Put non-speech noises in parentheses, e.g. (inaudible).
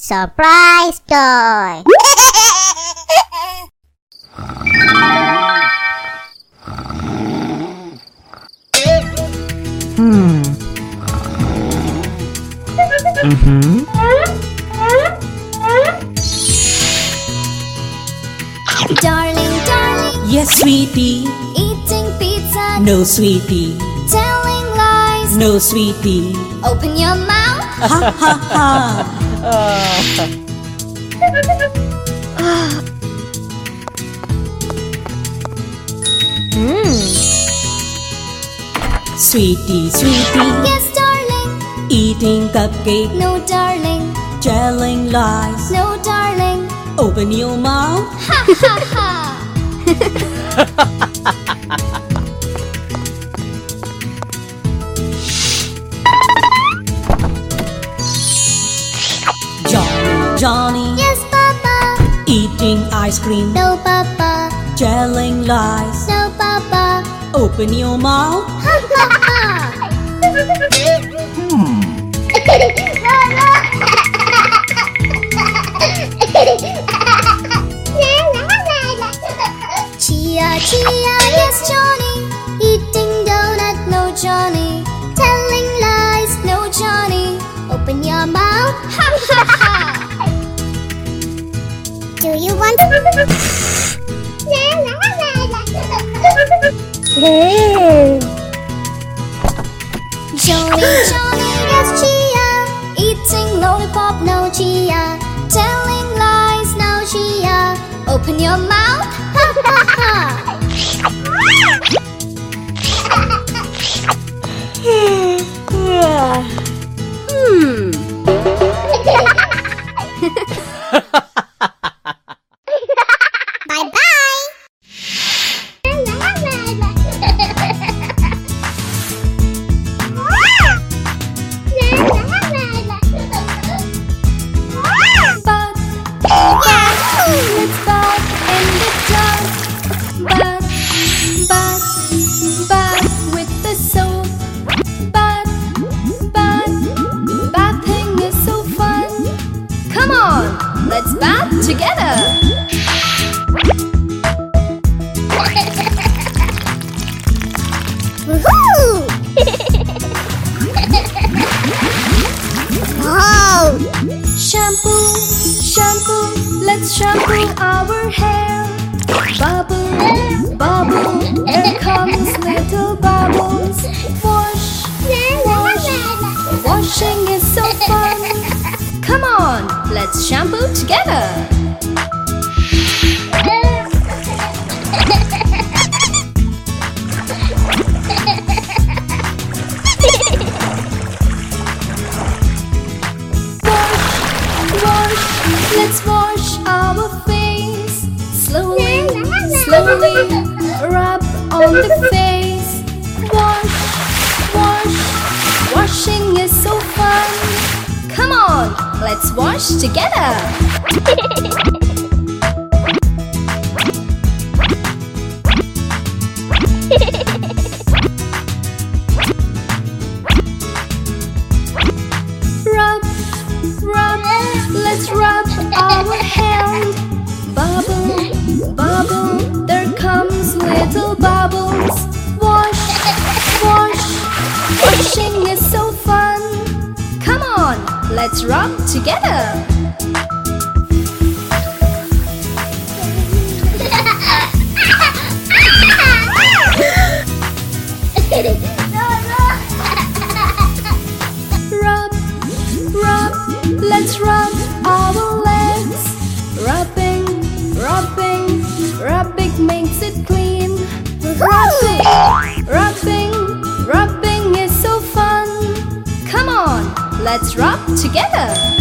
Surprise toy! Hmm. Mm-hmm. Darling, darling, Yes, sweetie. eating pizza, No, sweetie. telling lies. No, sweetie. Open your mouth. Ha ha ha. Oh. Sweetie, sweetie. Yes, darling. Eating cupcake, No, darling. telling lies. No, darling. Open your mouth. Ha ha ha. (laughs) Johnny. Yes, Papa. Eating ice cream, No, Papa. telling lies. No, Papa. Open your mouth. Ha ha ha. Hmm. (laughs) Chia, you want Johnny, Johnny, yes, Chia. Eating lollipop, no, Chia. Telling lies, no, Chia. Open your mouth. Let's bath together. (laughs) (laughs) Shampoo, shampoo, let's shampoo our hair. Bubble, bubble, let's shampoo together. Wash, wash, let's wash our face. Slowly, slowly, rub on the face. Wash, wash, washing is so fun. Come on, let's wash together. Rub, rub, let's rub our hand. Bubble, bubble, there comes little bubbles. Wash, wash, washing is let's rub together. Let's rock together.